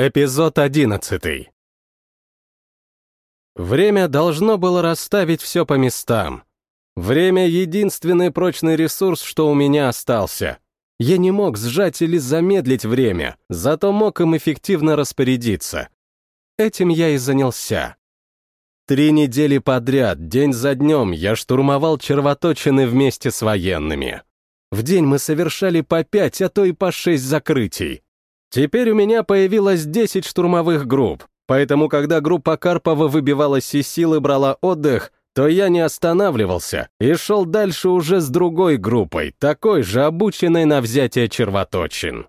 Эпизод одиннадцатый. Время должно было расставить все по местам. Время — единственный прочный ресурс, что у меня остался. Я не мог сжать или замедлить время, зато мог им эффективно распорядиться. Этим я и занялся. Три недели подряд, день за днем, я штурмовал червоточины вместе с военными. В день мы совершали по пять, а то и по шесть закрытий. Теперь у меня появилось 10 штурмовых групп, поэтому когда группа Карпова выбивалась из сил и брала отдых, то я не останавливался и шел дальше уже с другой группой, такой же обученной на взятие червоточин.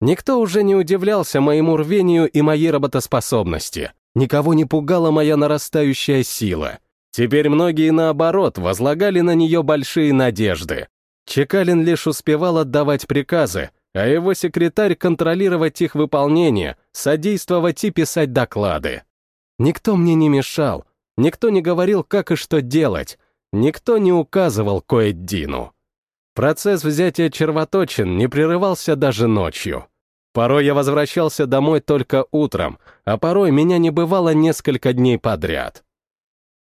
Никто уже не удивлялся моему рвению и моей работоспособности. Никого не пугала моя нарастающая сила. Теперь многие, наоборот, возлагали на нее большие надежды. Чекалин лишь успевал отдавать приказы, а его секретарь контролировать их выполнение, содействовать и писать доклады. Никто мне не мешал, никто не говорил, как и что делать, никто не указывал Коэддину. Процесс взятия червоточин не прерывался даже ночью. Порой я возвращался домой только утром, а порой меня не бывало несколько дней подряд.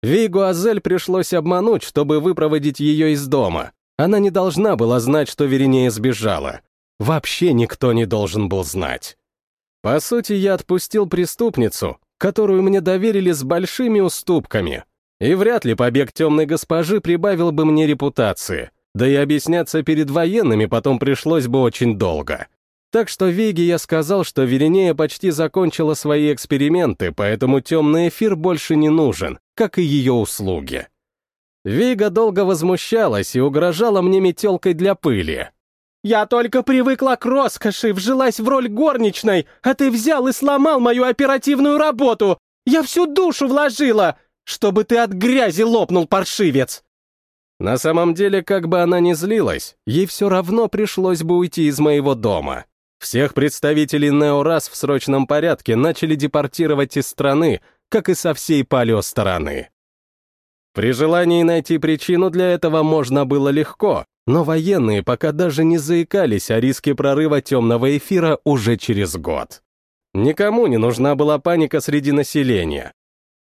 Вигу Азель пришлось обмануть, чтобы выпроводить ее из дома. Она не должна была знать, что Веринея сбежала вообще никто не должен был знать. По сути, я отпустил преступницу, которую мне доверили с большими уступками, и вряд ли побег темной госпожи прибавил бы мне репутации, да и объясняться перед военными потом пришлось бы очень долго. Так что Веге я сказал, что Веринея почти закончила свои эксперименты, поэтому темный эфир больше не нужен, как и ее услуги. Вига долго возмущалась и угрожала мне метелкой для пыли. Я только привыкла к роскоши, вжилась в роль горничной, а ты взял и сломал мою оперативную работу. Я всю душу вложила, чтобы ты от грязи лопнул, паршивец. На самом деле, как бы она ни злилась, ей все равно пришлось бы уйти из моего дома. Всех представителей Неорас в срочном порядке начали депортировать из страны, как и со всей палео-стороны. При желании найти причину для этого можно было легко, но военные пока даже не заикались о риске прорыва темного эфира уже через год. Никому не нужна была паника среди населения.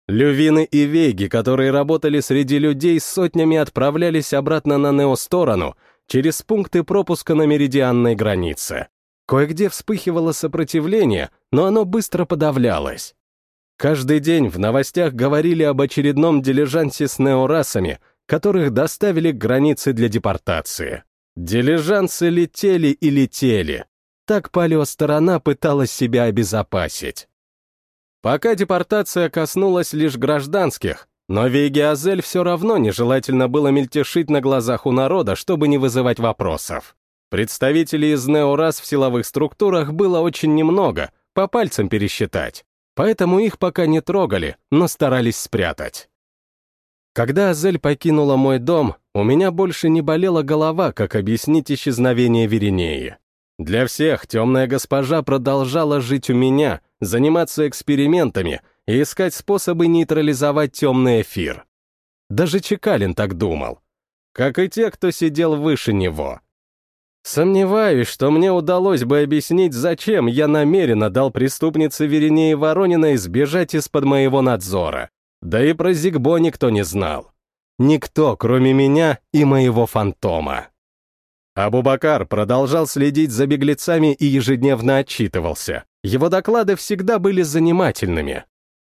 Лювины и веги, которые работали среди людей, сотнями отправлялись обратно на Нео-сторону через пункты пропуска на меридианной границе. Кое-где вспыхивало сопротивление, но оно быстро подавлялось. Каждый день в новостях говорили об очередном дилижансе с неорасами — которых доставили к границе для депортации. Дилижансы летели и летели. Так палеосторона пыталась себя обезопасить. Пока депортация коснулась лишь гражданских, но Веге все равно нежелательно было мельтешить на глазах у народа, чтобы не вызывать вопросов. Представителей из Неорас в силовых структурах было очень немного, по пальцам пересчитать, поэтому их пока не трогали, но старались спрятать. Когда Азель покинула мой дом, у меня больше не болела голова, как объяснить исчезновение Веринеи. Для всех темная госпожа продолжала жить у меня, заниматься экспериментами и искать способы нейтрализовать темный эфир. Даже Чекалин так думал. Как и те, кто сидел выше него. Сомневаюсь, что мне удалось бы объяснить, зачем я намеренно дал преступнице Веринеи Ворониной сбежать из-под моего надзора. Да и про Зигбо никто не знал. Никто, кроме меня и моего фантома. Абубакар продолжал следить за беглецами и ежедневно отчитывался. Его доклады всегда были занимательными.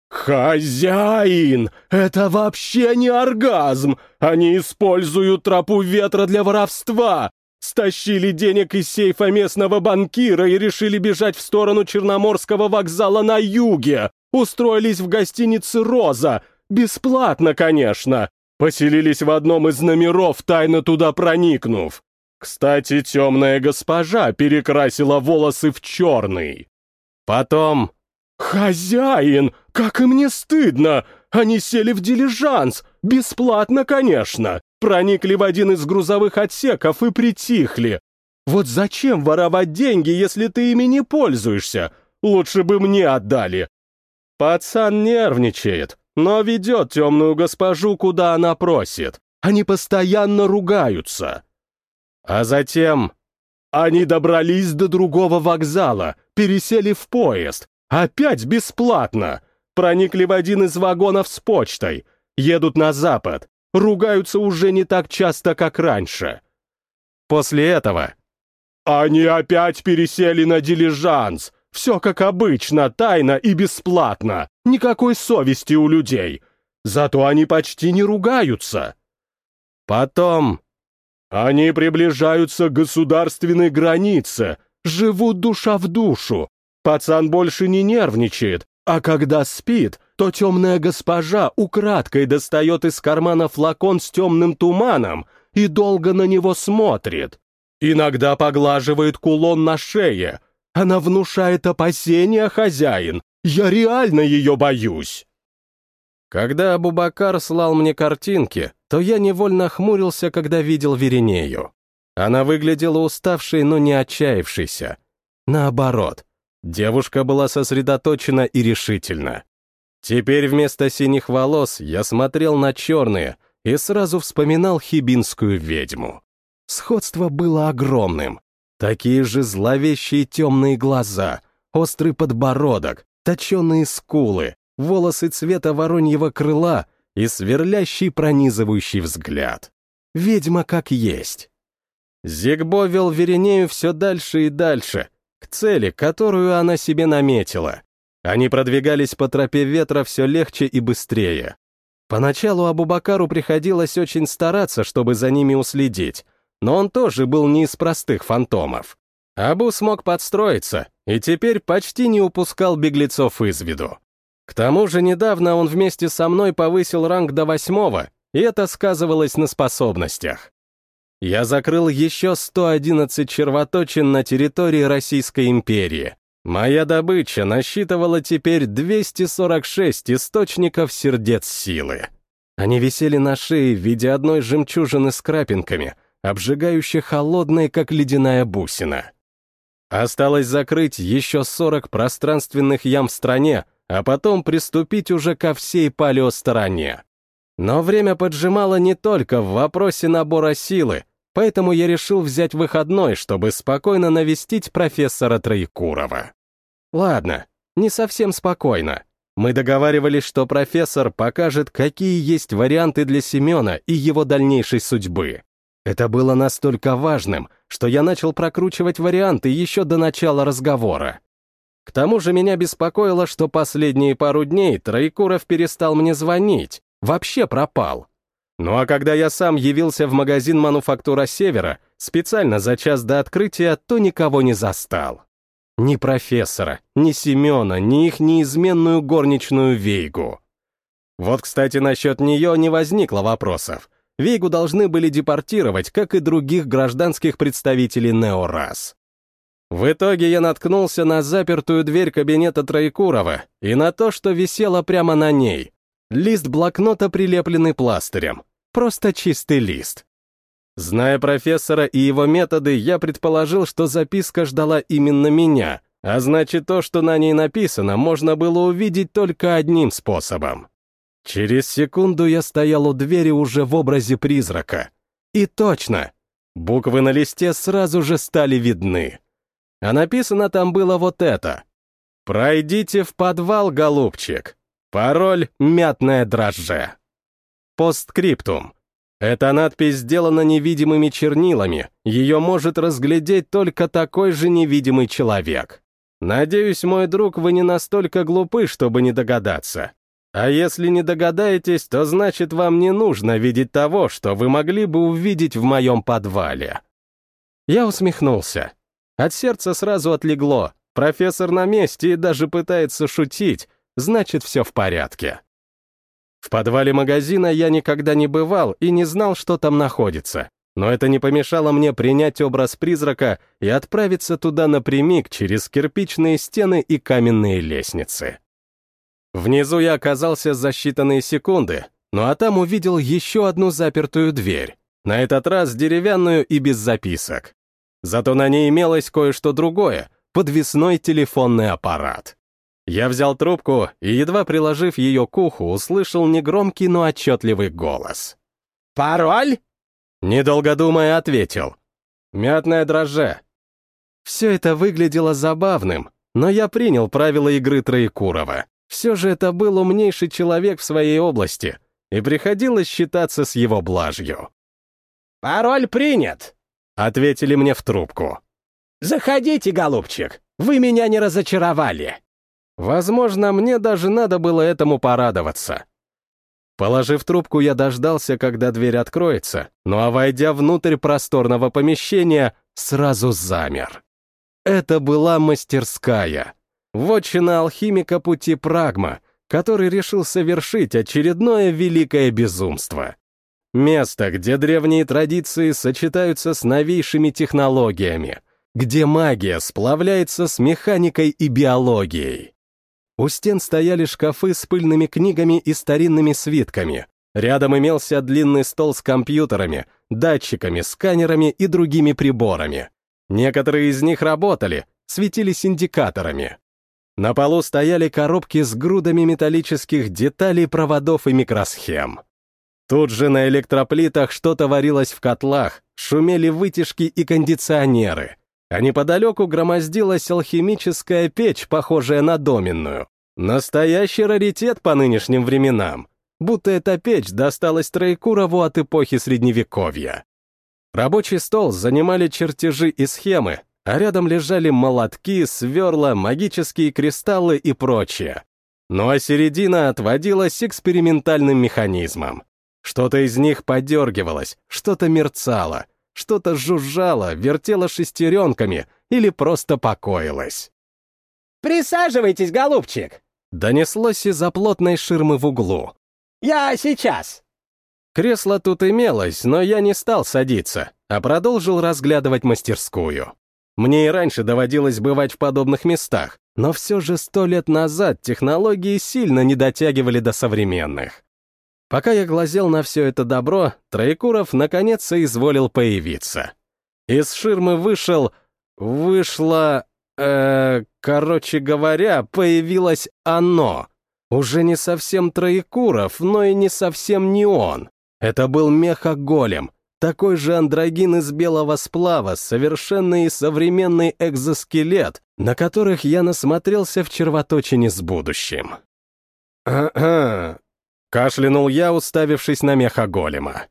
«Хозяин! Это вообще не оргазм! Они используют тропу ветра для воровства! Стащили денег из сейфа местного банкира и решили бежать в сторону Черноморского вокзала на юге! Устроились в гостинице «Роза». Бесплатно, конечно. Поселились в одном из номеров, тайно туда проникнув. Кстати, темная госпожа перекрасила волосы в черный. Потом... «Хозяин! Как и мне стыдно! Они сели в дилижанс! Бесплатно, конечно! Проникли в один из грузовых отсеков и притихли. Вот зачем воровать деньги, если ты ими не пользуешься? Лучше бы мне отдали. Пацан нервничает, но ведет темную госпожу, куда она просит. Они постоянно ругаются. А затем... Они добрались до другого вокзала, пересели в поезд, Опять бесплатно! Проникли в один из вагонов с почтой. Едут на запад. Ругаются уже не так часто, как раньше. После этого... Они опять пересели на дилижанс. Все как обычно, тайно и бесплатно. Никакой совести у людей. Зато они почти не ругаются. Потом... Они приближаются к государственной границе, живут душа в душу. Пацан больше не нервничает, а когда спит, то темная госпожа украдкой достает из кармана флакон с темным туманом и долго на него смотрит. Иногда поглаживает кулон на шее. Она внушает опасения, хозяин. Я реально ее боюсь. Когда Абубакар слал мне картинки, то я невольно хмурился, когда видел Веринею. Она выглядела уставшей, но не отчаявшейся. Наоборот, девушка была сосредоточена и решительна. Теперь вместо синих волос я смотрел на черные и сразу вспоминал хибинскую ведьму. Сходство было огромным. Такие же зловещие темные глаза, острый подбородок, точеные скулы, волосы цвета вороньего крыла и сверлящий пронизывающий взгляд. Ведьма как есть. Зигбо вел Веренею все дальше и дальше, к цели, которую она себе наметила. Они продвигались по тропе ветра все легче и быстрее. Поначалу Абубакару приходилось очень стараться, чтобы за ними уследить, но он тоже был не из простых фантомов. Абу смог подстроиться и теперь почти не упускал беглецов из виду. К тому же недавно он вместе со мной повысил ранг до восьмого, и это сказывалось на способностях. Я закрыл еще 111 червоточин на территории Российской империи. Моя добыча насчитывала теперь 246 источников сердец силы. Они висели на шее в виде одной жемчужины с крапинками, обжигающе холодной, как ледяная бусина. Осталось закрыть еще 40 пространственных ям в стране, а потом приступить уже ко всей палеостороне. Но время поджимало не только в вопросе набора силы, поэтому я решил взять выходной, чтобы спокойно навестить профессора Троекурова. Ладно, не совсем спокойно. Мы договаривались, что профессор покажет, какие есть варианты для Семена и его дальнейшей судьбы. Это было настолько важным, что я начал прокручивать варианты еще до начала разговора. К тому же меня беспокоило, что последние пару дней Троекуров перестал мне звонить, вообще пропал. Ну а когда я сам явился в магазин «Мануфактура Севера», специально за час до открытия, то никого не застал. Ни профессора, ни Семена, ни их неизменную горничную Вейгу. Вот, кстати, насчет нее не возникло вопросов. Вейгу должны были депортировать, как и других гражданских представителей Неорас. В итоге я наткнулся на запертую дверь кабинета Троекурова и на то, что висело прямо на ней. Лист блокнота, прилепленный пластырем. Просто чистый лист. Зная профессора и его методы, я предположил, что записка ждала именно меня, а значит, то, что на ней написано, можно было увидеть только одним способом. Через секунду я стоял у двери уже в образе призрака. И точно, буквы на листе сразу же стали видны. А написано там было вот это. «Пройдите в подвал, голубчик. Пароль «Мятное дрожже». Постскриптум. Эта надпись сделана невидимыми чернилами, ее может разглядеть только такой же невидимый человек. Надеюсь, мой друг, вы не настолько глупы, чтобы не догадаться. А если не догадаетесь, то значит вам не нужно видеть того, что вы могли бы увидеть в моем подвале. Я усмехнулся. От сердца сразу отлегло. Профессор на месте и даже пытается шутить, значит, все в порядке. В подвале магазина я никогда не бывал и не знал, что там находится. Но это не помешало мне принять образ призрака и отправиться туда напрямик через кирпичные стены и каменные лестницы. Внизу я оказался за считанные секунды, ну а там увидел еще одну запертую дверь, на этот раз деревянную и без записок. Зато на ней имелось кое-что другое — подвесной телефонный аппарат. Я взял трубку и, едва приложив ее к уху, услышал негромкий, но отчетливый голос. «Пароль?» Недолго думая, ответил. «Мятное дрожже». Все это выглядело забавным, но я принял правила игры Троекурова. Все же это был умнейший человек в своей области, и приходилось считаться с его блажью. «Пароль принят», — ответили мне в трубку. «Заходите, голубчик, вы меня не разочаровали». Возможно, мне даже надо было этому порадоваться. Положив трубку, я дождался, когда дверь откроется, ну а войдя внутрь просторного помещения, сразу замер. Это была мастерская. Вотчина алхимика пути Прагма, который решил совершить очередное великое безумство. Место, где древние традиции сочетаются с новейшими технологиями, где магия сплавляется с механикой и биологией. У стен стояли шкафы с пыльными книгами и старинными свитками. Рядом имелся длинный стол с компьютерами, датчиками, сканерами и другими приборами. Некоторые из них работали, светились индикаторами. На полу стояли коробки с грудами металлических деталей, проводов и микросхем. Тут же на электроплитах что-то варилось в котлах, шумели вытяжки и кондиционеры, а неподалеку громоздилась алхимическая печь, похожая на доменную. Настоящий раритет по нынешним временам, будто эта печь досталась Троекурову от эпохи Средневековья. Рабочий стол занимали чертежи и схемы, а рядом лежали молотки, сверла, магические кристаллы и прочее. Ну а середина отводилась экспериментальным механизмом. Что-то из них подергивалось, что-то мерцало, что-то жужжало, вертело шестеренками или просто покоилось. «Присаживайтесь, голубчик!» Донеслось из-за плотной ширмы в углу. «Я сейчас!» Кресло тут имелось, но я не стал садиться, а продолжил разглядывать мастерскую. Мне и раньше доводилось бывать в подобных местах, но все же сто лет назад технологии сильно не дотягивали до современных. Пока я глазел на все это добро, Троекуров наконец изволил появиться. Из ширмы вышел... вышло... Э, короче говоря, появилось оно. Уже не совсем Троекуров, но и не совсем не он. Это был мехоголем, такой же андрогин из белого сплава, совершенный и современный экзоскелет, на которых я насмотрелся в червоточине с будущим. «А-а!» — кашлянул я, уставившись на мехоголема.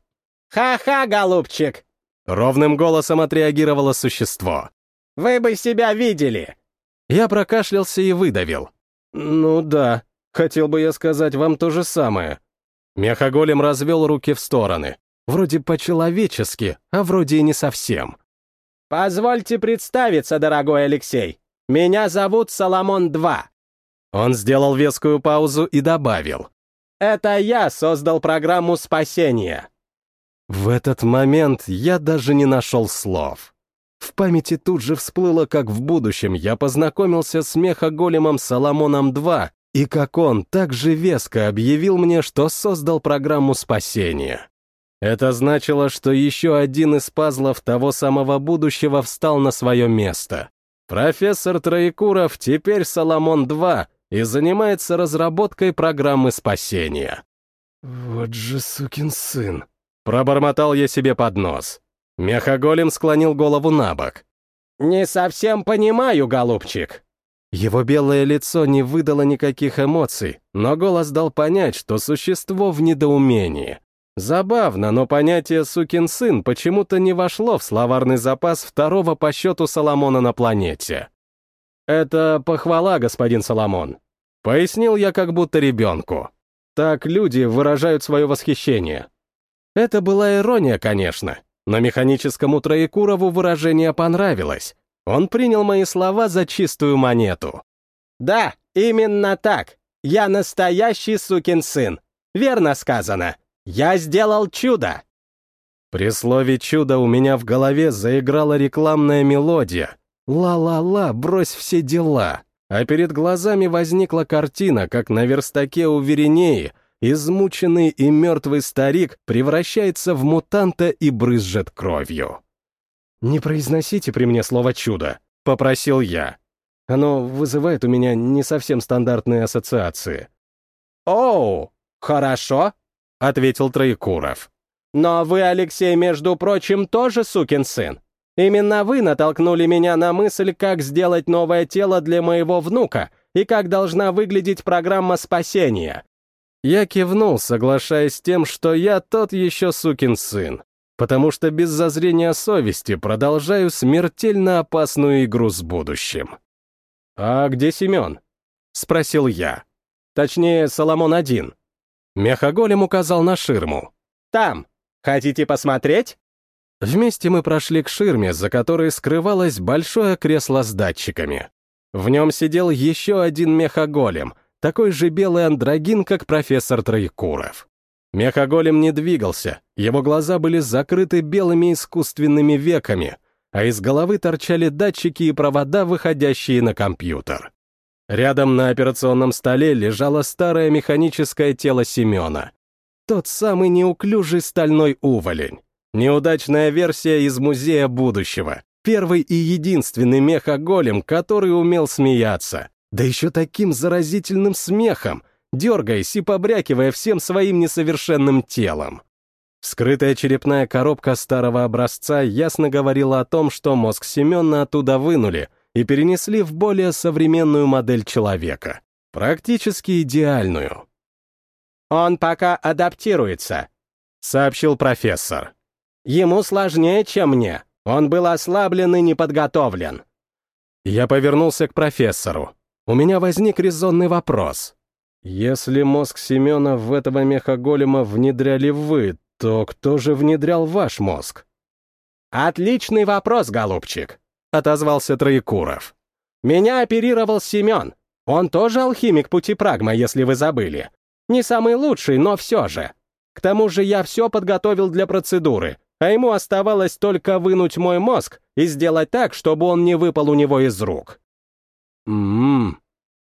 «Ха-ха, голубчик!» — ровным голосом отреагировало существо. «Вы бы себя видели!» Я прокашлялся и выдавил. «Ну да, хотел бы я сказать вам то же самое. Мехоголем развел руки в стороны. Вроде по-человечески, а вроде и не совсем. «Позвольте представиться, дорогой Алексей. Меня зовут Соломон-2». Он сделал вескую паузу и добавил. «Это я создал программу спасения». В этот момент я даже не нашел слов. В памяти тут же всплыло, как в будущем я познакомился с мехоголемом Соломоном-2 и как он так же веско объявил мне, что создал программу спасения. Это значило, что еще один из пазлов того самого будущего встал на свое место. Профессор Троекуров теперь Соломон-2 и занимается разработкой программы спасения. «Вот же сукин сын!» — пробормотал я себе под нос. Мехоголем склонил голову на бок. «Не совсем понимаю, голубчик», его белое лицо не выдало никаких эмоций, но голос дал понять, что существо в недоумении. Забавно, но понятие «сукин сын» почему-то не вошло в словарный запас второго по счету Соломона на планете. «Это похвала, господин Соломон», — пояснил я как будто ребенку. Так люди выражают свое восхищение. Это была ирония, конечно, но механическому Троекурову выражение понравилось. Он принял мои слова за чистую монету. «Да, именно так. Я настоящий сукин сын. Верно сказано. Я сделал чудо». При слове «чудо» у меня в голове заиграла рекламная мелодия. «Ла-ла-ла, брось все дела». А перед глазами возникла картина, как на верстаке у Веринеи измученный и мертвый старик превращается в мутанта и брызжет кровью. «Не произносите при мне слово «чудо», — попросил я. Оно вызывает у меня не совсем стандартные ассоциации. «Оу, хорошо», — ответил Троекуров. «Но вы, Алексей, между прочим, тоже сукин сын. Именно вы натолкнули меня на мысль, как сделать новое тело для моего внука и как должна выглядеть программа спасения. Я кивнул, соглашаясь с тем, что я тот еще сукин сын, потому что без зазрения совести продолжаю смертельно опасную игру с будущим. «А где Семен?» — спросил я. Точнее, Соломон один. Мехоголем указал на ширму. «Там. Хотите посмотреть?» Вместе мы прошли к ширме, за которой скрывалось большое кресло с датчиками. В нем сидел еще один мехоголем, такой же белый андрогин, как профессор Троекуров. Мехоголем не двигался, его глаза были закрыты белыми искусственными веками, а из головы торчали датчики и провода, выходящие на компьютер. Рядом на операционном столе лежало старое механическое тело Семена. Тот самый неуклюжий стальной уволень. Неудачная версия из музея будущего. Первый и единственный меха-голем, который умел смеяться. Да еще таким заразительным смехом, дергаясь и побрякивая всем своим несовершенным телом. Скрытая черепная коробка старого образца ясно говорила о том, что мозг Семена оттуда вынули и перенесли в более современную модель человека. Практически идеальную. «Он пока адаптируется», — сообщил профессор. Ему сложнее, чем мне. Он был ослаблен и не подготовлен. Я повернулся к профессору. У меня возник резонный вопрос. Если мозг Семена в этого мехоголема внедряли вы, то кто же внедрял ваш мозг? Отличный вопрос, голубчик, отозвался Троекуров. Меня оперировал Семен. Он тоже алхимик пути прагма, если вы забыли. Не самый лучший, но все же. К тому же я все подготовил для процедуры, а ему оставалось только вынуть мой мозг и сделать так, чтобы он не выпал у него из рук. «М-м-м»,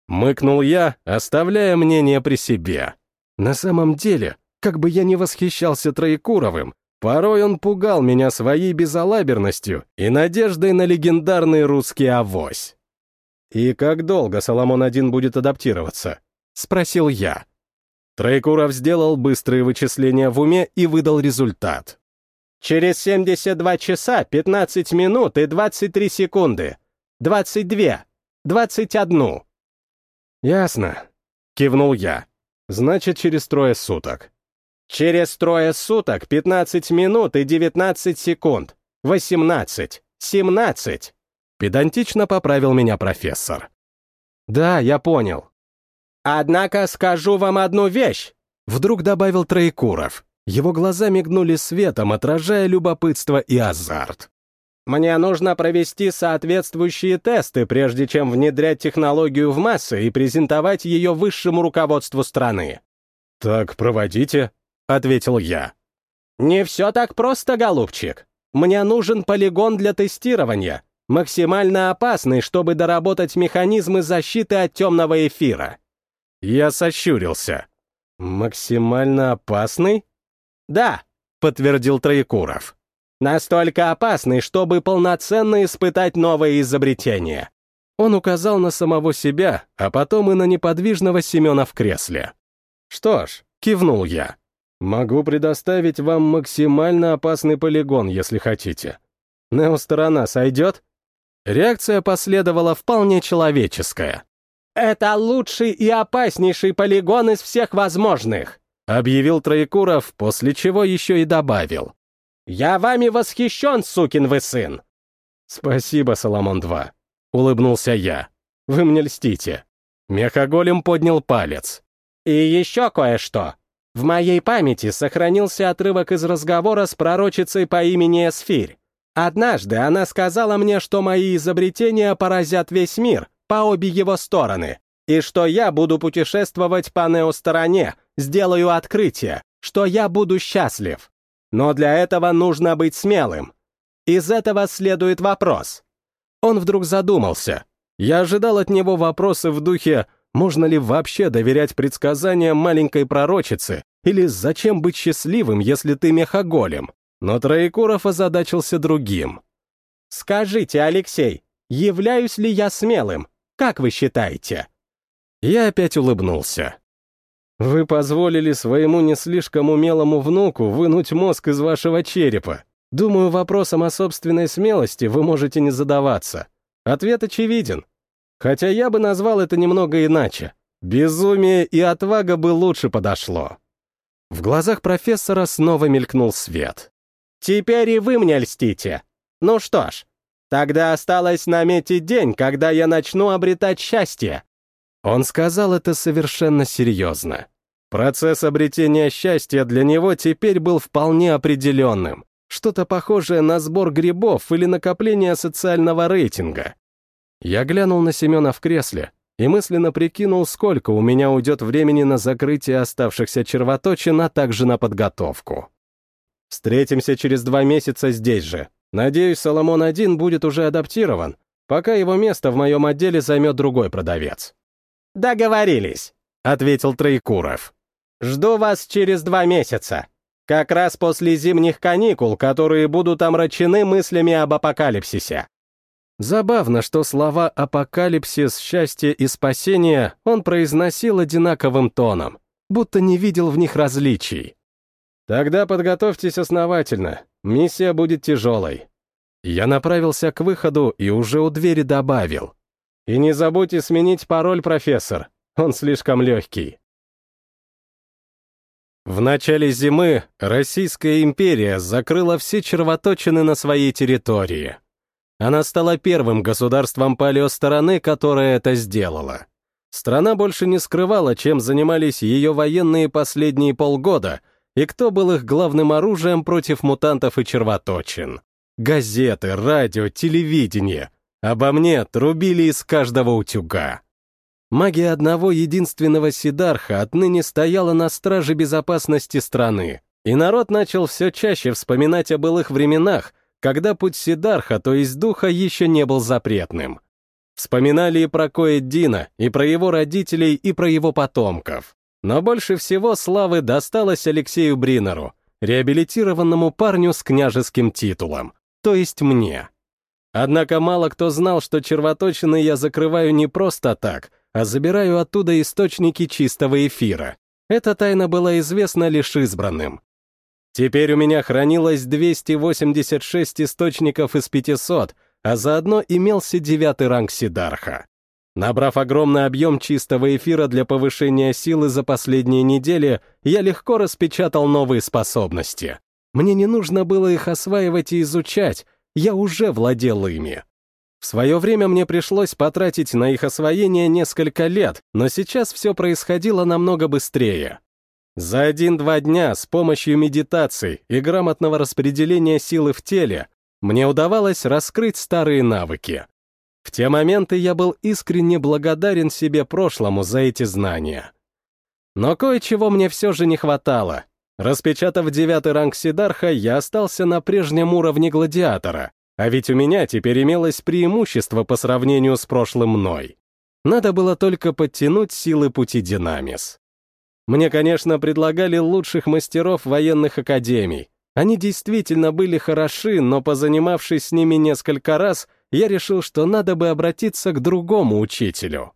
мыкнул я, оставляя мнение при себе. На самом деле, как бы я ни восхищался Троекуровым, порой он пугал меня своей безалаберностью и надеждой на легендарный русский авось. «И как долго Соломон-1 будет адаптироваться?» — спросил я. Троекуров сделал быстрые вычисления в уме и выдал результат. Через 72 часа 15 минут и 23 секунды. 22. 21. Ясно. Кивнул я. Значит, через трое суток. Через трое суток 15 минут и 19 секунд. 18. 17. Педантично поправил меня профессор. Да, я понял. Однако скажу вам одну вещь. Вдруг добавил Троекуров. Его глаза мигнули светом, отражая любопытство и азарт. «Мне нужно провести соответствующие тесты, прежде чем внедрять технологию в массы и презентовать ее высшему руководству страны». «Так проводите», — ответил я. «Не все так просто, голубчик. Мне нужен полигон для тестирования, максимально опасный, чтобы доработать механизмы защиты от темного эфира». Я сощурился. «Максимально опасный?» «Да», — подтвердил Троекуров. «Настолько опасный, чтобы полноценно испытать новое изобретение». Он указал на самого себя, а потом и на неподвижного Семена в кресле. «Что ж», — кивнул я, — «могу предоставить вам максимально опасный полигон, если хотите. Нео-сторона сойдет?» Реакция последовала вполне человеческая. «Это лучший и опаснейший полигон из всех возможных!» Объявил Троекуров, после чего еще и добавил. «Я вами восхищен, сукин вы сын!» «Спасибо, Соломон-2», — улыбнулся я. «Вы мне льстите». Мехоголем поднял палец. «И еще кое-что. В моей памяти сохранился отрывок из разговора с пророчицей по имени Эсфирь. Однажды она сказала мне, что мои изобретения поразят весь мир, по обе его стороны, и что я буду путешествовать по неостороне, сделаю открытие, что я буду счастлив. Но для этого нужно быть смелым. Из этого следует вопрос. Он вдруг задумался. Я ожидал от него вопросы в духе «Можно ли вообще доверять предсказаниям маленькой пророчицы?» или «Зачем быть счастливым, если ты мехоголем?» Но Троекуров озадачился другим. «Скажите, Алексей, являюсь ли я смелым? Как вы считаете?» Я опять улыбнулся. «Вы позволили своему не слишком умелому внуку вынуть мозг из вашего черепа. Думаю, вопросом о собственной смелости вы можете не задаваться. Ответ очевиден. Хотя я бы назвал это немного иначе. Безумие и отвага бы лучше подошло. В глазах профессора снова мелькнул свет. «Теперь и вы мне льстите. Ну что ж, тогда осталось наметить день, когда я начну обретать счастье». Он сказал это совершенно серьезно. Процесс обретения счастья для него теперь был вполне определенным. Что-то похожее на сбор грибов или накопление социального рейтинга. Я глянул на Семена в кресле и мысленно прикинул, сколько у меня уйдет времени на закрытие оставшихся червоточин, а также на подготовку. Встретимся через два месяца здесь же. Надеюсь, Соломон-1 будет уже адаптирован, пока его место в моем отделе займет другой продавец. «Договорились», — ответил Троекуров. «Жду вас через два месяца. Как раз после зимних каникул, которые будут омрачены мыслями об апокалипсисе. Забавно, что слова «апокалипсис», «счастье» и «спасение» он произносил одинаковым тоном, будто не видел в них различий. Тогда подготовьтесь основательно, миссия будет тяжелой. Я направился к выходу и уже у двери добавил. И не забудьте сменить пароль, профессор, он слишком легкий. В начале зимы Российская империя закрыла все червоточины на своей территории. Она стала первым государством палеостороны, которое это сделало. Страна больше не скрывала, чем занимались ее военные последние полгода и кто был их главным оружием против мутантов и червоточин. Газеты, радио, телевидение. Обо мне трубили из каждого утюга. Магия одного единственного Сидарха отныне стояла на страже безопасности страны, и народ начал все чаще вспоминать о былых временах, когда путь Сидарха, то есть духа, еще не был запретным. Вспоминали и про Коэддина, и про его родителей, и про его потомков. Но больше всего славы досталось Алексею Бринеру, реабилитированному парню с княжеским титулом, то есть мне. Однако мало кто знал, что червоточины я закрываю не просто так, а забираю оттуда источники чистого эфира. Эта тайна была известна лишь избранным. Теперь у меня хранилось 286 источников из 500, а заодно имелся девятый ранг Сидарха. Набрав огромный объем чистого эфира для повышения силы за последние недели, я легко распечатал новые способности. Мне не нужно было их осваивать и изучать, я уже владел ими. В свое время мне пришлось потратить на их освоение несколько лет, но сейчас все происходило намного быстрее. За один-два дня с помощью медитации и грамотного распределения силы в теле мне удавалось раскрыть старые навыки. В те моменты я был искренне благодарен себе прошлому за эти знания. Но кое-чего мне все же не хватало. Распечатав девятый ранг Сидарха, я остался на прежнем уровне гладиатора, а ведь у меня теперь имелось преимущество по сравнению с прошлым мной. Надо было только подтянуть силы пути Динамис. Мне, конечно, предлагали лучших мастеров военных академий. Они действительно были хороши, но позанимавшись с ними несколько раз, я решил, что надо бы обратиться к другому учителю.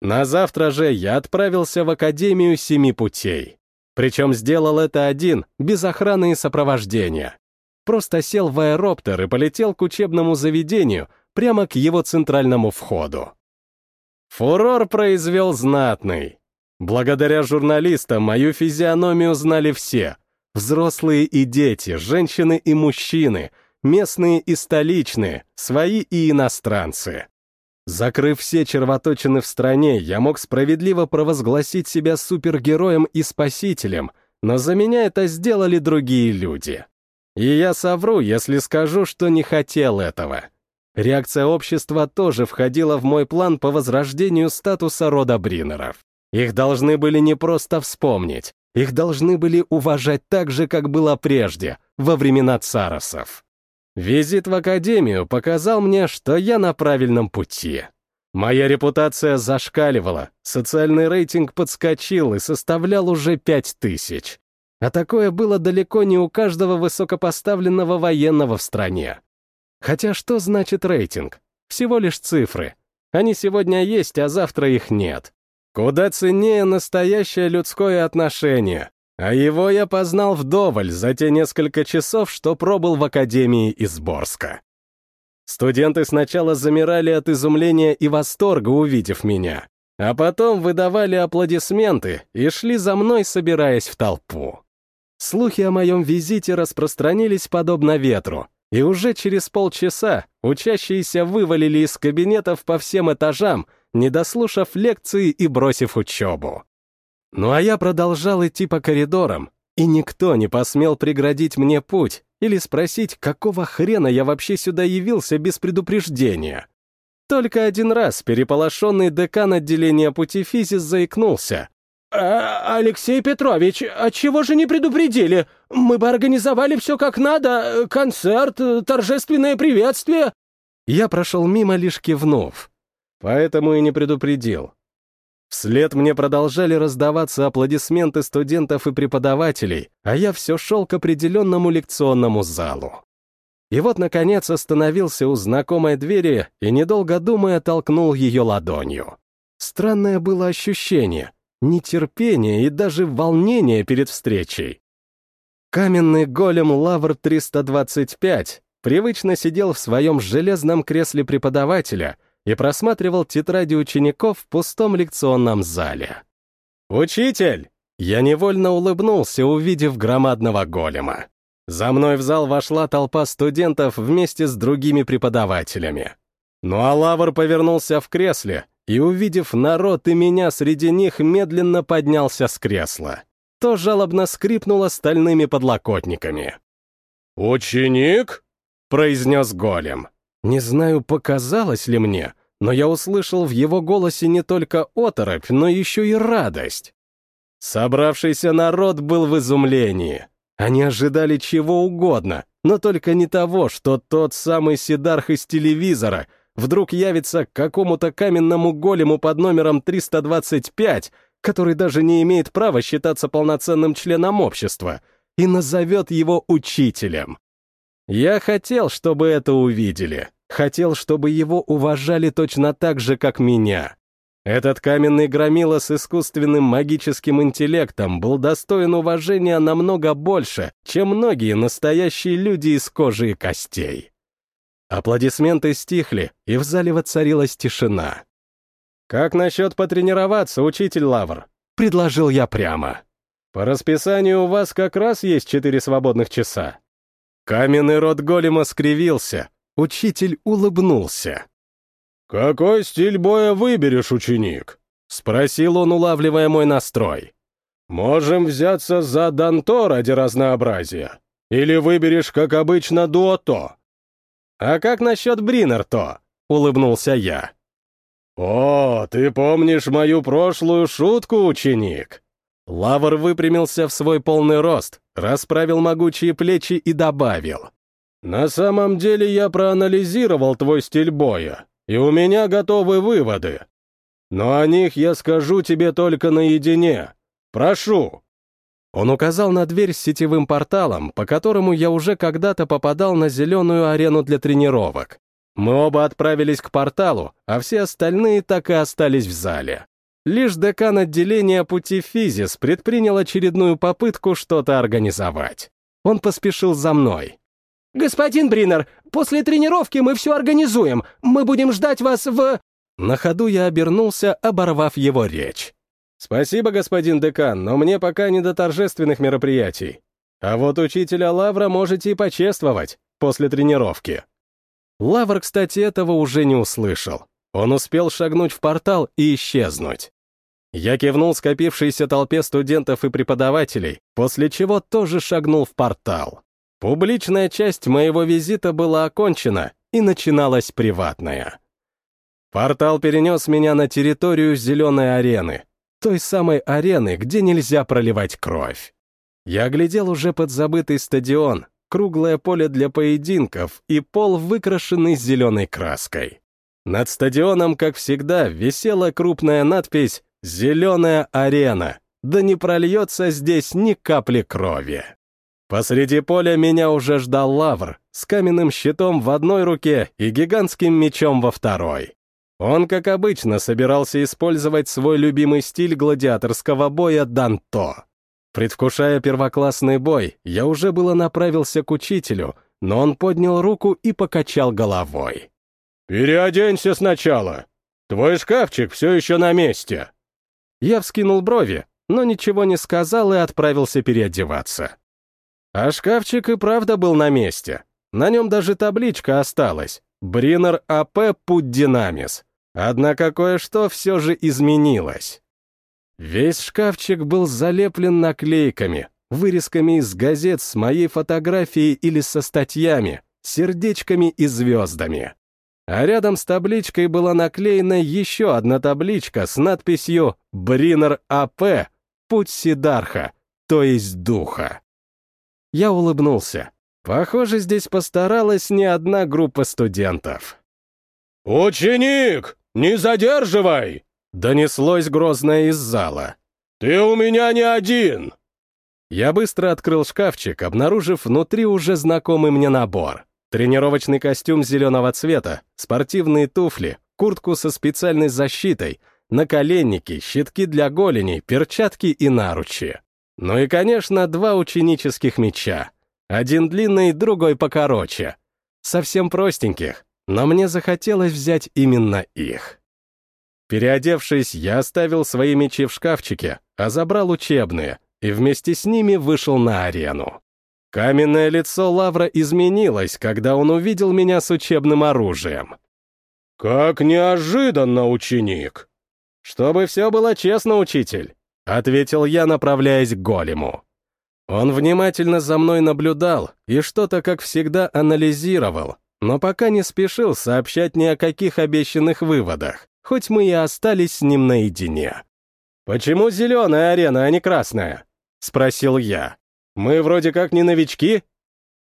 На завтра же я отправился в Академию Семи Путей. Причем сделал это один, без охраны и сопровождения. Просто сел в аэроптер и полетел к учебному заведению, прямо к его центральному входу. Фурор произвел знатный. Благодаря журналистам мою физиономию знали все. Взрослые и дети, женщины и мужчины, местные и столичные, свои и иностранцы. Закрыв все червоточины в стране, я мог справедливо провозгласить себя супергероем и спасителем, но за меня это сделали другие люди. И я совру, если скажу, что не хотел этого. Реакция общества тоже входила в мой план по возрождению статуса рода Бринеров. Их должны были не просто вспомнить, их должны были уважать так же, как было прежде, во времена царосов. Визит в академию показал мне, что я на правильном пути. Моя репутация зашкаливала, социальный рейтинг подскочил и составлял уже пять тысяч. А такое было далеко не у каждого высокопоставленного военного в стране. Хотя что значит рейтинг? Всего лишь цифры. Они сегодня есть, а завтра их нет. Куда ценнее настоящее людское отношение, А его я познал вдоволь за те несколько часов, что пробыл в Академии Изборска. Студенты сначала замирали от изумления и восторга, увидев меня, а потом выдавали аплодисменты и шли за мной, собираясь в толпу. Слухи о моем визите распространились подобно ветру, и уже через полчаса учащиеся вывалили из кабинетов по всем этажам, не дослушав лекции и бросив учебу. Ну а я продолжал идти по коридорам, и никто не посмел преградить мне путь или спросить, какого хрена я вообще сюда явился без предупреждения. Только один раз переполошенный декан отделения путифизис заикнулся. «А, «Алексей Петрович, а чего же не предупредили? Мы бы организовали все как надо, концерт, торжественное приветствие». Я прошел мимо, лишь кивнув. Поэтому и не предупредил. Вслед мне продолжали раздаваться аплодисменты студентов и преподавателей, а я все шел к определенному лекционному залу. И вот, наконец, остановился у знакомой двери и, недолго думая, толкнул ее ладонью. Странное было ощущение, нетерпение и даже волнение перед встречей. Каменный голем Лавр-325 привычно сидел в своем железном кресле преподавателя и просматривал тетради учеников в пустом лекционном зале. «Учитель!» Я невольно улыбнулся, увидев громадного голема. За мной в зал вошла толпа студентов вместе с другими преподавателями. Ну а Лавр повернулся в кресле и, увидев народ и меня среди них, медленно поднялся с кресла. То жалобно скрипнуло стальными подлокотниками. «Ученик?» — произнес голем. Не знаю, показалось ли мне, но я услышал в его голосе не только оторопь, но еще и радость. Собравшийся народ был в изумлении. Они ожидали чего угодно, но только не того, что тот самый Сидарх из телевизора вдруг явится к какому-то каменному голему под номером 325, который даже не имеет права считаться полноценным членом общества, и назовет его учителем. Я хотел, чтобы это увидели. Хотел, чтобы его уважали точно так же, как меня. Этот каменный громила с искусственным магическим интеллектом был достоин уважения намного больше, чем многие настоящие люди из кожи и костей. Аплодисменты стихли, и в зале воцарилась тишина. «Как насчет потренироваться, учитель Лавр?» — предложил я прямо. «По расписанию у вас как раз есть четыре свободных часа». Каменный рот голема скривился, учитель улыбнулся. «Какой стиль боя выберешь, ученик?» — спросил он, улавливая мой настрой. «Можем взяться за Данто ради разнообразия. Или выберешь, как обычно, дуото?» «А как насчет Бринерто?» — улыбнулся я. «О, ты помнишь мою прошлую шутку, ученик?» Лавр выпрямился в свой полный рост, расправил могучие плечи и добавил. «На самом деле я проанализировал твой стиль боя, и у меня готовы выводы. Но о них я скажу тебе только наедине. Прошу». Он указал на дверь с сетевым порталом, по которому я уже когда-то попадал на зеленую арену для тренировок. Мы оба отправились к порталу, а все остальные так и остались в зале. Лишь декан отделения пути физис предпринял очередную попытку что-то организовать. Он поспешил за мной. «Господин Бринер, после тренировки мы все организуем. Мы будем ждать вас в...» На ходу я обернулся, оборвав его речь. «Спасибо, господин декан, но мне пока не до торжественных мероприятий. А вот учителя Лавра можете и почествовать после тренировки». Лавр, кстати, этого уже не услышал. Он успел шагнуть в портал и исчезнуть. Я кивнул скопившейся толпе студентов и преподавателей, после чего тоже шагнул в портал. Публичная часть моего визита была окончена, и начиналась приватная. Портал перенес меня на территорию зеленой арены, той самой арены, где нельзя проливать кровь. Я глядел уже под забытый стадион, круглое поле для поединков и пол, выкрашенный зеленой краской. Над стадионом, как всегда, висела крупная надпись Зеленая арена, да не прольется здесь ни капли крови. Посреди поля меня уже ждал лавр с каменным щитом в одной руке и гигантским мечом во второй. Он, как обычно, собирался использовать свой любимый стиль гладиаторского боя Данто. Предвкушая первоклассный бой, я уже было направился к учителю, но он поднял руку и покачал головой. «Переоденься сначала. Твой шкафчик все еще на месте». Я вскинул брови, но ничего не сказал и отправился переодеваться. А шкафчик и правда был на месте. На нем даже табличка осталась. Бринер АП Путь Динамис. Однако кое-что все же изменилось. Весь шкафчик был залеплен наклейками, вырезками из газет с моей фотографией или со статьями, сердечками и звездами. А рядом с табличкой была наклеена еще одна табличка с надписью «Бринер АП. Путь Сидарха», то есть духа. Я улыбнулся. Похоже, здесь постаралась не одна группа студентов. «Ученик, не задерживай!» Донеслось грозное из зала. «Ты у меня не один!» Я быстро открыл шкафчик, обнаружив внутри уже знакомый мне набор. Тренировочный костюм зеленого цвета, спортивные туфли, куртку со специальной защитой, наколенники, щитки для голеней, перчатки и наручи. Ну и, конечно, два ученических меча. Один длинный, другой покороче. Совсем простеньких, но мне захотелось взять именно их. Переодевшись, я оставил свои мечи в шкафчике, а забрал учебные, и вместе с ними вышел на арену. Каменное лицо Лавра изменилось, когда он увидел меня с учебным оружием. «Как неожиданно, ученик!» «Чтобы все было честно, учитель», — ответил я, направляясь к голему. Он внимательно за мной наблюдал и что-то, как всегда, анализировал, но пока не спешил сообщать ни о каких обещанных выводах, хоть мы и остались с ним наедине. «Почему зеленая арена, а не красная?» — спросил я. «Мы вроде как не новички?»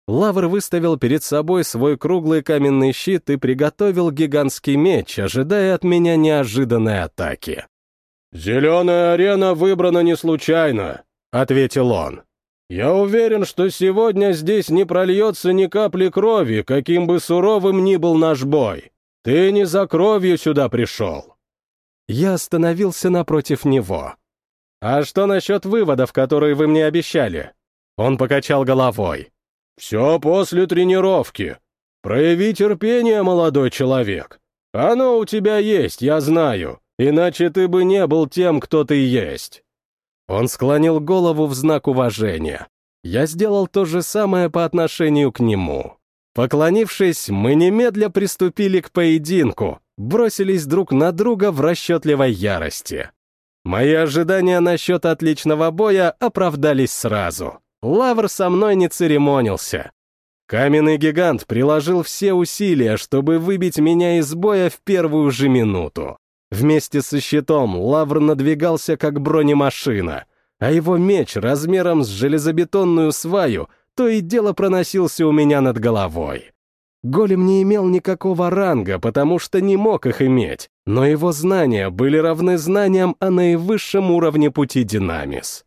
Лавр выставил перед собой свой круглый каменный щит и приготовил гигантский меч, ожидая от меня неожиданной атаки. «Зеленая арена выбрана не случайно», — ответил он. «Я уверен, что сегодня здесь не прольется ни капли крови, каким бы суровым ни был наш бой. Ты не за кровью сюда пришел». Я остановился напротив него. «А что насчет выводов, которые вы мне обещали?» Он покачал головой. «Все после тренировки. Прояви терпение, молодой человек. Оно у тебя есть, я знаю, иначе ты бы не был тем, кто ты есть». Он склонил голову в знак уважения. Я сделал то же самое по отношению к нему. Поклонившись, мы немедля приступили к поединку, бросились друг на друга в расчетливой ярости. Мои ожидания насчет отличного боя оправдались сразу. Лавр со мной не церемонился. Каменный гигант приложил все усилия, чтобы выбить меня из боя в первую же минуту. Вместе со щитом Лавр надвигался как бронемашина, а его меч размером с железобетонную сваю то и дело проносился у меня над головой. Голем не имел никакого ранга, потому что не мог их иметь, но его знания были равны знаниям о наивысшем уровне пути Динамис.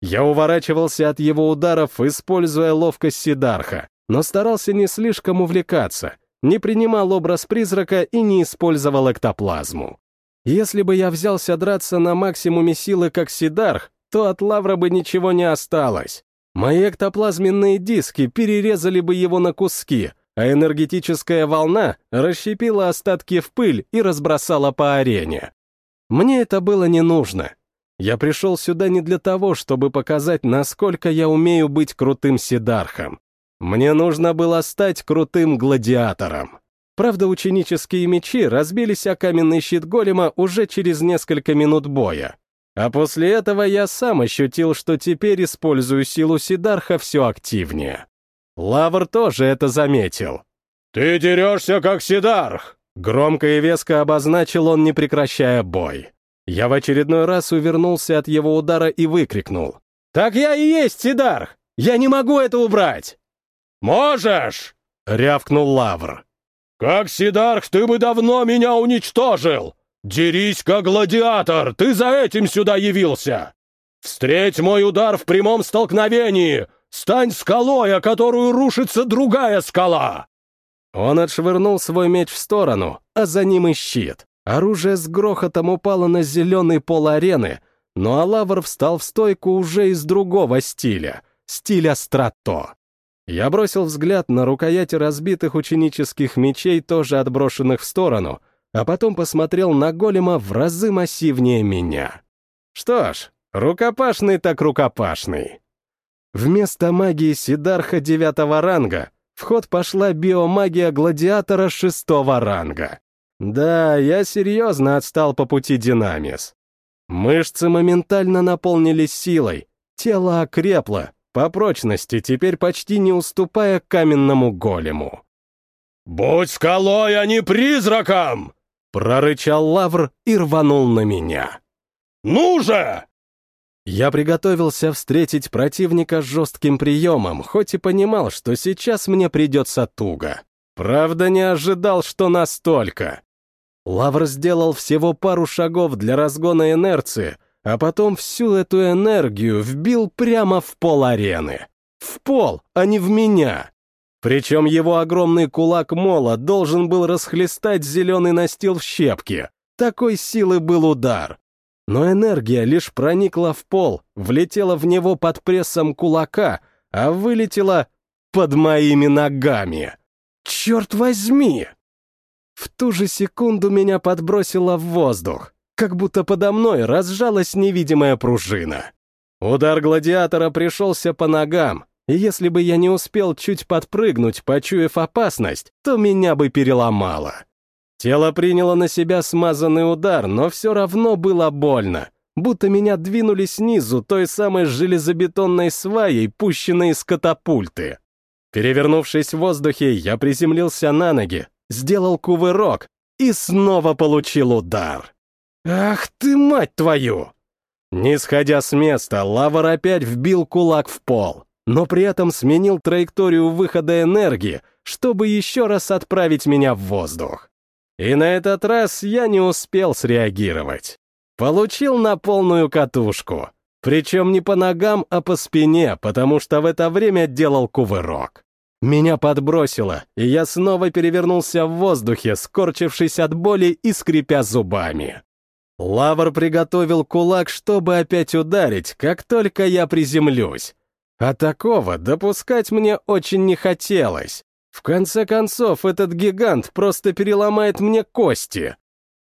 Я уворачивался от его ударов, используя ловкость Сидарха, но старался не слишком увлекаться, не принимал образ призрака и не использовал эктоплазму. Если бы я взялся драться на максимуме силы как Сидарх, то от лавра бы ничего не осталось. Мои эктоплазменные диски перерезали бы его на куски, а энергетическая волна расщепила остатки в пыль и разбросала по арене. Мне это было не нужно. Я пришел сюда не для того, чтобы показать, насколько я умею быть крутым Сидархом. Мне нужно было стать крутым гладиатором. Правда, ученические мечи разбились о каменный щит голема уже через несколько минут боя. А после этого я сам ощутил, что теперь использую силу Сидарха все активнее. Лавр тоже это заметил. «Ты дерешься, как Сидарх!» Громко и веско обозначил он, не прекращая бой. Я в очередной раз увернулся от его удара и выкрикнул. «Так я и есть, Сидарх! Я не могу это убрать!» «Можешь!» — рявкнул Лавр. «Как Сидарх ты бы давно меня уничтожил! Дерись, как гладиатор, ты за этим сюда явился! Встреть мой удар в прямом столкновении! Стань скалой, о которую рушится другая скала!» Он отшвырнул свой меч в сторону, а за ним и щит. Оружие с грохотом упало на зеленый пол арены, ну а Лавр встал в стойку уже из другого стиля, стиля страто. Я бросил взгляд на рукояти разбитых ученических мечей, тоже отброшенных в сторону, а потом посмотрел на голема в разы массивнее меня. Что ж, рукопашный так рукопашный. Вместо магии Сидарха девятого ранга в ход пошла биомагия гладиатора шестого ранга. Да, я серьезно отстал по пути Динамис. Мышцы моментально наполнились силой, тело окрепло, по прочности теперь почти не уступая каменному голему. «Будь скалой, а не призраком!» — прорычал Лавр и рванул на меня. «Ну же!» Я приготовился встретить противника с жестким приемом, хоть и понимал, что сейчас мне придется туго. Правда, не ожидал, что настолько. Лавр сделал всего пару шагов для разгона инерции, а потом всю эту энергию вбил прямо в пол арены. В пол, а не в меня. Причем его огромный кулак мола должен был расхлестать зеленый настил в щепки. Такой силы был удар. Но энергия лишь проникла в пол, влетела в него под прессом кулака, а вылетела под моими ногами. Черт возьми! В ту же секунду меня подбросило в воздух, как будто подо мной разжалась невидимая пружина. Удар гладиатора пришелся по ногам, и если бы я не успел чуть подпрыгнуть, почуяв опасность, то меня бы переломало. Тело приняло на себя смазанный удар, но все равно было больно, будто меня двинули снизу той самой железобетонной сваей, пущенной из катапульты. Перевернувшись в воздухе, я приземлился на ноги, сделал кувырок и снова получил удар. «Ах ты, мать твою!» Не сходя с места, лавр опять вбил кулак в пол, но при этом сменил траекторию выхода энергии, чтобы еще раз отправить меня в воздух. И на этот раз я не успел среагировать. Получил на полную катушку. Причем не по ногам, а по спине, потому что в это время делал кувырок. Меня подбросило, и я снова перевернулся в воздухе, скорчившись от боли и скрипя зубами. Лавр приготовил кулак, чтобы опять ударить, как только я приземлюсь. А такого допускать мне очень не хотелось. В конце концов, этот гигант просто переломает мне кости.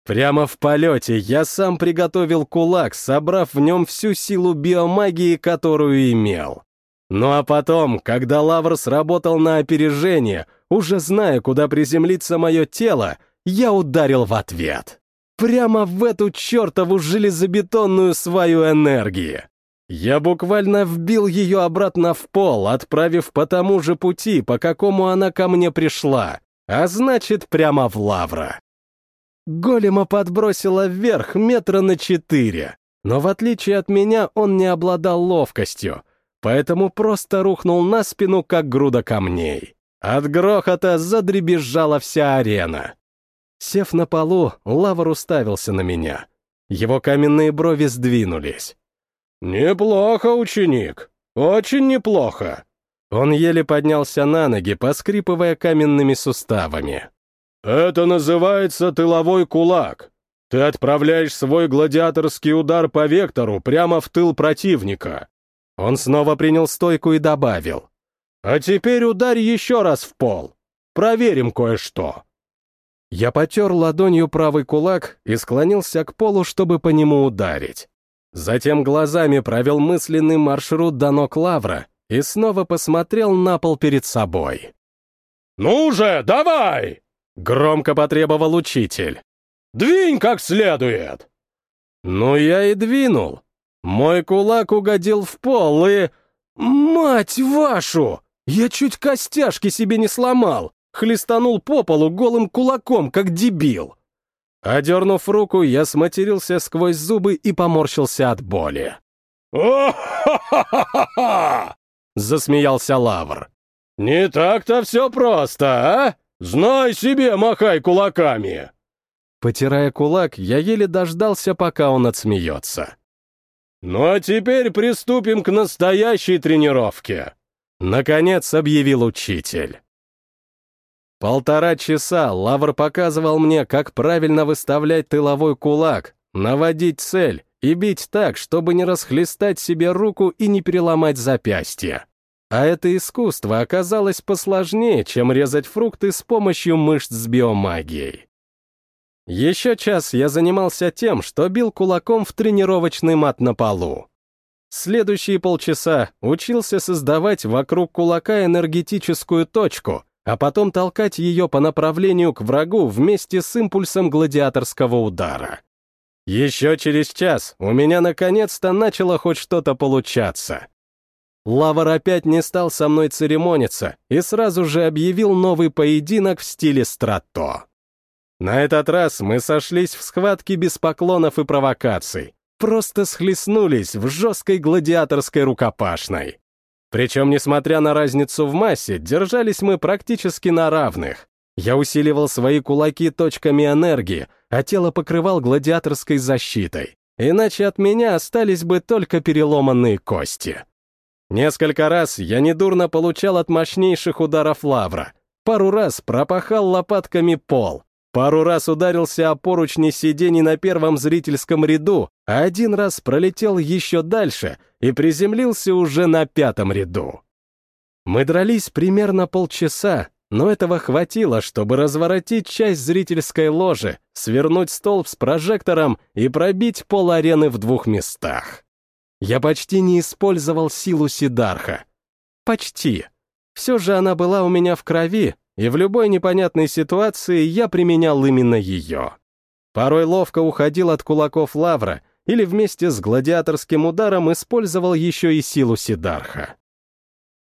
Прямо в полете я сам приготовил кулак, собрав в нем всю силу биомагии, которую имел. Ну а потом, когда лавр сработал на опережение, уже зная, куда приземлится мое тело, я ударил в ответ. Прямо в эту чертову железобетонную свою энергию. Я буквально вбил ее обратно в пол, отправив по тому же пути, по какому она ко мне пришла, а значит, прямо в лавра. Голема подбросила вверх метра на четыре, но в отличие от меня он не обладал ловкостью, поэтому просто рухнул на спину, как груда камней. От грохота задребезжала вся арена. Сев на полу, лавр уставился на меня. Его каменные брови сдвинулись. «Неплохо, ученик, очень неплохо». Он еле поднялся на ноги, поскрипывая каменными суставами. «Это называется тыловой кулак. Ты отправляешь свой гладиаторский удар по вектору прямо в тыл противника». Он снова принял стойку и добавил. «А теперь ударь еще раз в пол. Проверим кое-что». Я потер ладонью правый кулак и склонился к полу, чтобы по нему ударить. Затем глазами провел мысленный маршрут до ног Лавра и снова посмотрел на пол перед собой. «Ну же, давай!» — громко потребовал учитель. «Двинь как следует!» Ну, я и двинул. Мой кулак угодил в пол и... Мать вашу! Я чуть костяшки себе не сломал, хлестанул по полу голым кулаком, как дебил. Одернув руку, я сматерился сквозь зубы и поморщился от боли. «О-ха-ха-ха-ха!» — засмеялся Лавр. «Не так-то все просто, а? Знай себе, махай кулаками!» Потирая кулак, я еле дождался, пока он отсмеется. «Ну а теперь приступим к настоящей тренировке!» Наконец объявил учитель. Полтора часа Лавр показывал мне, как правильно выставлять тыловой кулак, наводить цель и бить так, чтобы не расхлестать себе руку и не переломать запястье. А это искусство оказалось посложнее, чем резать фрукты с помощью мышц с биомагией. Еще час я занимался тем, что бил кулаком в тренировочный мат на полу. Следующие полчаса учился создавать вокруг кулака энергетическую точку, а потом толкать ее по направлению к врагу вместе с импульсом гладиаторского удара. Еще через час у меня наконец-то начало хоть что-то получаться. Лавр опять не стал со мной церемониться и сразу же объявил новый поединок в стиле страто. На этот раз мы сошлись в схватке без поклонов и провокаций, просто схлестнулись в жесткой гладиаторской рукопашной. Причем, несмотря на разницу в массе, держались мы практически на равных. Я усиливал свои кулаки точками энергии, а тело покрывал гладиаторской защитой. Иначе от меня остались бы только переломанные кости. Несколько раз я недурно получал от мощнейших ударов лавра. Пару раз пропахал лопатками пол. Пару раз ударился о поручни сидений на первом зрительском ряду, а один раз пролетел еще дальше и приземлился уже на пятом ряду. Мы дрались примерно полчаса, но этого хватило, чтобы разворотить часть зрительской ложи, свернуть столб с прожектором и пробить пол арены в двух местах. Я почти не использовал силу Сидарха. Почти. Все же она была у меня в крови, и в любой непонятной ситуации я применял именно ее. Порой ловко уходил от кулаков лавра или вместе с гладиаторским ударом использовал еще и силу Сидарха.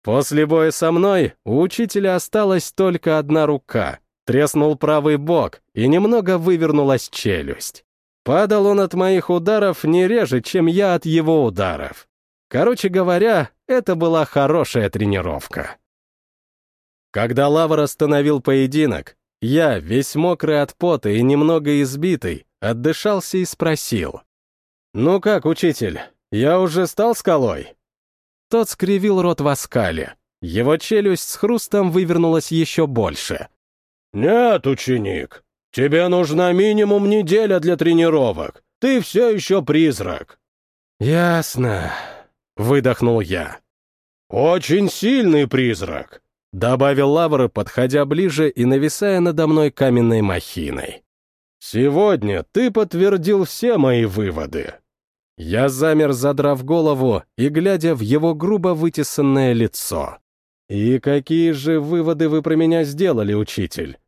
После боя со мной у учителя осталась только одна рука, треснул правый бок и немного вывернулась челюсть. Падал он от моих ударов не реже, чем я от его ударов. Короче говоря, это была хорошая тренировка. Когда Лавр остановил поединок, я, весь мокрый от пота и немного избитый, отдышался и спросил. «Ну как, учитель, я уже стал скалой?» Тот скривил рот в оскале. Его челюсть с хрустом вывернулась еще больше. «Нет, ученик, Тебе нужна минимум неделя для тренировок. Ты все еще призрак». «Ясно», — выдохнул я. «Очень сильный призрак», — добавил Лавр, подходя ближе и нависая надо мной каменной махиной. «Сегодня ты подтвердил все мои выводы». Я замер, задрав голову и глядя в его грубо вытесанное лицо. «И какие же выводы вы про меня сделали, учитель?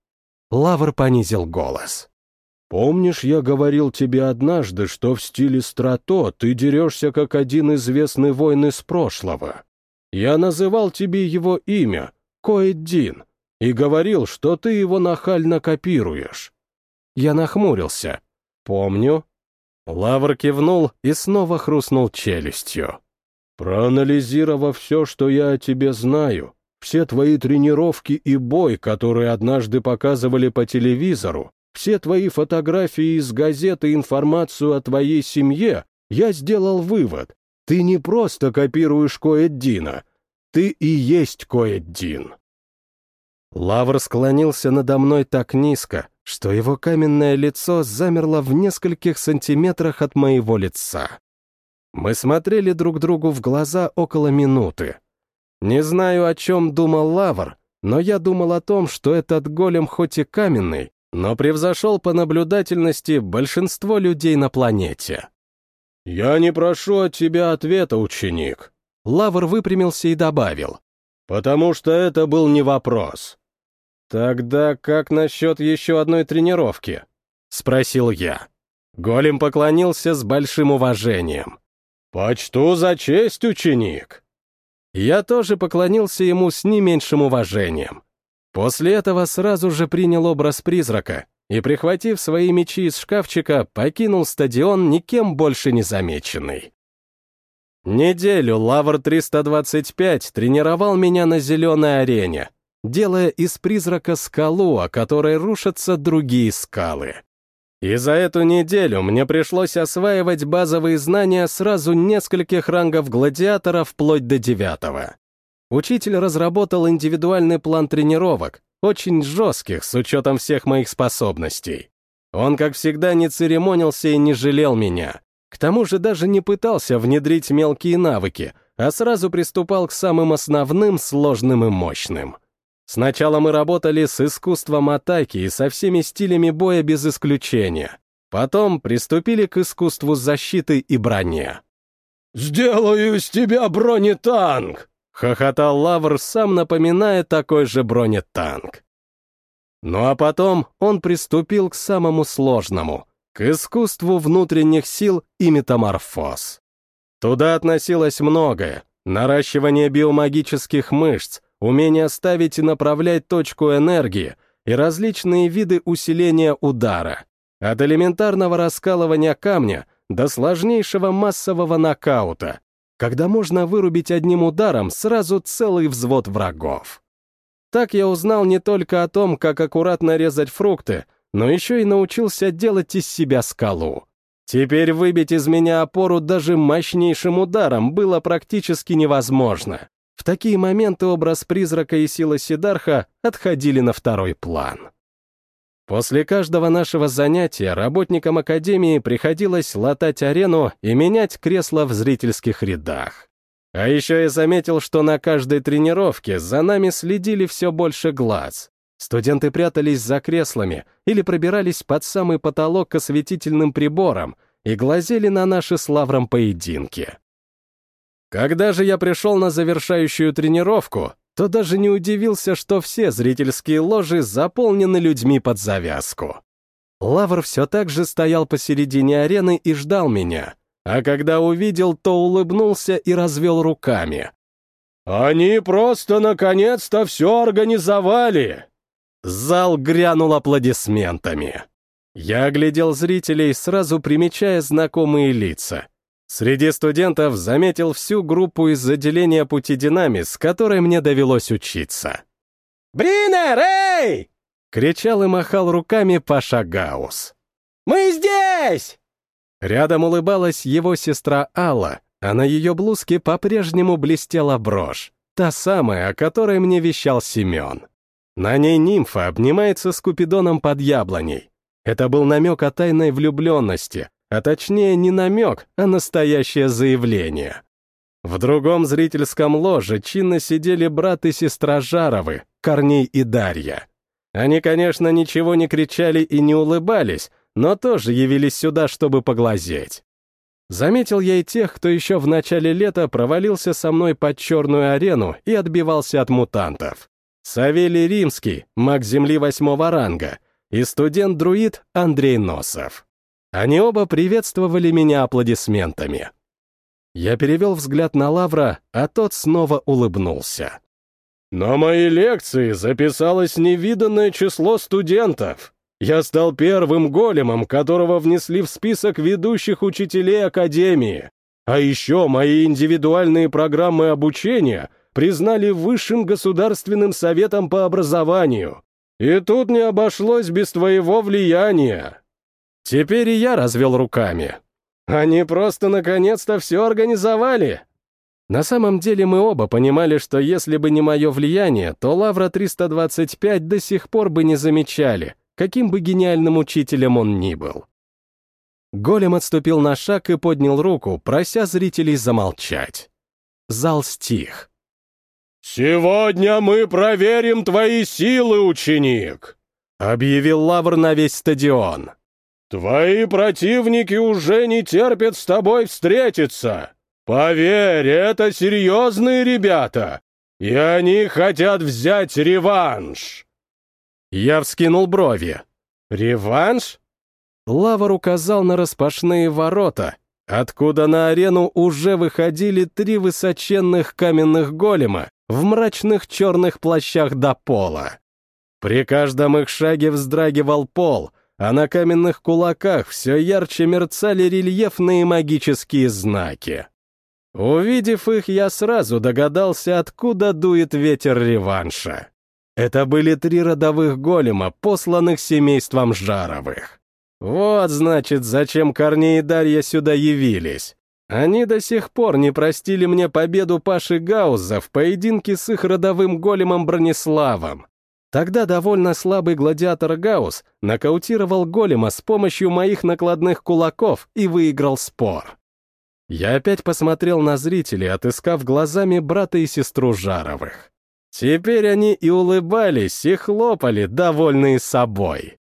Лавр понизил голос. «Помнишь, я говорил тебе однажды, что в стиле страто ты дерешься как один известный воин из прошлого? Я называл тебе его имя, Коэддин, и говорил, что ты его нахально копируешь». Я нахмурился. «Помню». Лавр кивнул и снова хрустнул челюстью. «Проанализировав все, что я о тебе знаю, все твои тренировки и бой, которые однажды показывали по телевизору, все твои фотографии из газеты и информацию о твоей семье, я сделал вывод. Ты не просто копируешь Коэддина, ты и есть Коэддин. Лавр склонился надо мной так низко, что его каменное лицо замерло в нескольких сантиметрах от моего лица. Мы смотрели друг другу в глаза около минуты. Не знаю, о чем думал Лавр, но я думал о том, что этот голем хоть и каменный, но превзошел по наблюдательности большинство людей на планете. «Я не прошу от тебя ответа, ученик», — Лавр выпрямился и добавил. «Потому что это был не вопрос». «Тогда как насчет еще одной тренировки?» — спросил я. Голем поклонился с большим уважением. «Почту за честь, ученик!» Я тоже поклонился ему с не меньшим уважением. После этого сразу же принял образ призрака и, прихватив свои мечи из шкафчика, покинул стадион никем больше не замеченный. Неделю Лавр-325 тренировал меня на зеленой арене, делая из призрака скалу, о которой рушатся другие скалы. И за эту неделю мне пришлось осваивать базовые знания сразу нескольких рангов гладиатора вплоть до девятого. Учитель разработал индивидуальный план тренировок, очень жестких с учетом всех моих способностей. Он, как всегда, не церемонился и не жалел меня. К тому же даже не пытался внедрить мелкие навыки, а сразу приступал к самым основным, сложным и мощным. Сначала мы работали с искусством атаки и со всеми стилями боя без исключения. Потом приступили к искусству защиты и броне. «Сделаю из тебя бронетанк!» — хохотал Лавр, сам напоминая такой же бронетанк. Ну а потом он приступил к самому сложному — искусству внутренних сил и метаморфоз. Туда относилось многое — наращивание биомагических мышц, умение ставить и направлять точку энергии и различные виды усиления удара, от элементарного раскалывания камня до сложнейшего массового нокаута, когда можно вырубить одним ударом сразу целый взвод врагов. Так я узнал не только о том, как аккуратно резать фрукты, но еще и научился делать из себя скалу. Теперь выбить из меня опору даже мощнейшим ударом было практически невозможно. В такие моменты образ призрака и сила Сидарха отходили на второй план. После каждого нашего занятия работникам Академии приходилось латать арену и менять кресла в зрительских рядах. А еще я заметил, что на каждой тренировке за нами следили все больше глаз. Студенты прятались за креслами или пробирались под самый потолок к осветительным приборам и глазели на наши с Лавром поединки. Когда же я пришел на завершающую тренировку, то даже не удивился, что все зрительские ложи заполнены людьми под завязку. Лавр все так же стоял посередине арены и ждал меня, а когда увидел, то улыбнулся и развел руками. «Они просто наконец-то все организовали!» Зал грянул аплодисментами. Я оглядел зрителей, сразу примечая знакомые лица. Среди студентов заметил всю группу из отделения пути динами, с которой мне довелось учиться. «Бринер, эй!» — кричал и махал руками Паша Гаус. «Мы здесь!» Рядом улыбалась его сестра Алла, а на ее блузке по-прежнему блестела брошь, та самая, о которой мне вещал Семен. На ней нимфа обнимается с Купидоном под яблоней. Это был намек о тайной влюбленности, а точнее не намек, а настоящее заявление. В другом зрительском ложе чинно сидели брат и сестра Жаровы, Корней и Дарья. Они, конечно, ничего не кричали и не улыбались, но тоже явились сюда, чтобы поглазеть. Заметил я и тех, кто еще в начале лета провалился со мной под черную арену и отбивался от мутантов. Савелий Римский, маг Земли восьмого ранга, и студент-друид Андрей Носов. Они оба приветствовали меня аплодисментами. Я перевел взгляд на Лавра, а тот снова улыбнулся. «На мои лекции записалось невиданное число студентов. Я стал первым големом, которого внесли в список ведущих учителей Академии. А еще мои индивидуальные программы обучения признали Высшим государственным советом по образованию. И тут не обошлось без твоего влияния. Теперь и я развел руками. Они просто наконец-то все организовали. На самом деле мы оба понимали, что если бы не мое влияние, то Лавра 325 до сих пор бы не замечали, каким бы гениальным учителем он ни был. Голем отступил на шаг и поднял руку, прося зрителей замолчать. Зал стих. «Сегодня мы проверим твои силы, ученик!» — объявил Лавр на весь стадион. «Твои противники уже не терпят с тобой встретиться. Поверь, это серьезные ребята, и они хотят взять реванш!» Я вскинул брови. «Реванш?» Лавр указал на распашные ворота, откуда на арену уже выходили три высоченных каменных голема в мрачных черных плащах до пола. При каждом их шаге вздрагивал пол, а на каменных кулаках все ярче мерцали рельефные магические знаки. Увидев их, я сразу догадался, откуда дует ветер реванша. Это были три родовых голема, посланных семейством Жаровых. Вот, значит, зачем Корней и Дарья сюда явились. Они до сих пор не простили мне победу Паши Гауза в поединке с их родовым големом Брониславом. Тогда довольно слабый гладиатор Гаус нокаутировал голема с помощью моих накладных кулаков и выиграл спор. Я опять посмотрел на зрителей, отыскав глазами брата и сестру Жаровых. Теперь они и улыбались, и хлопали, довольные собой.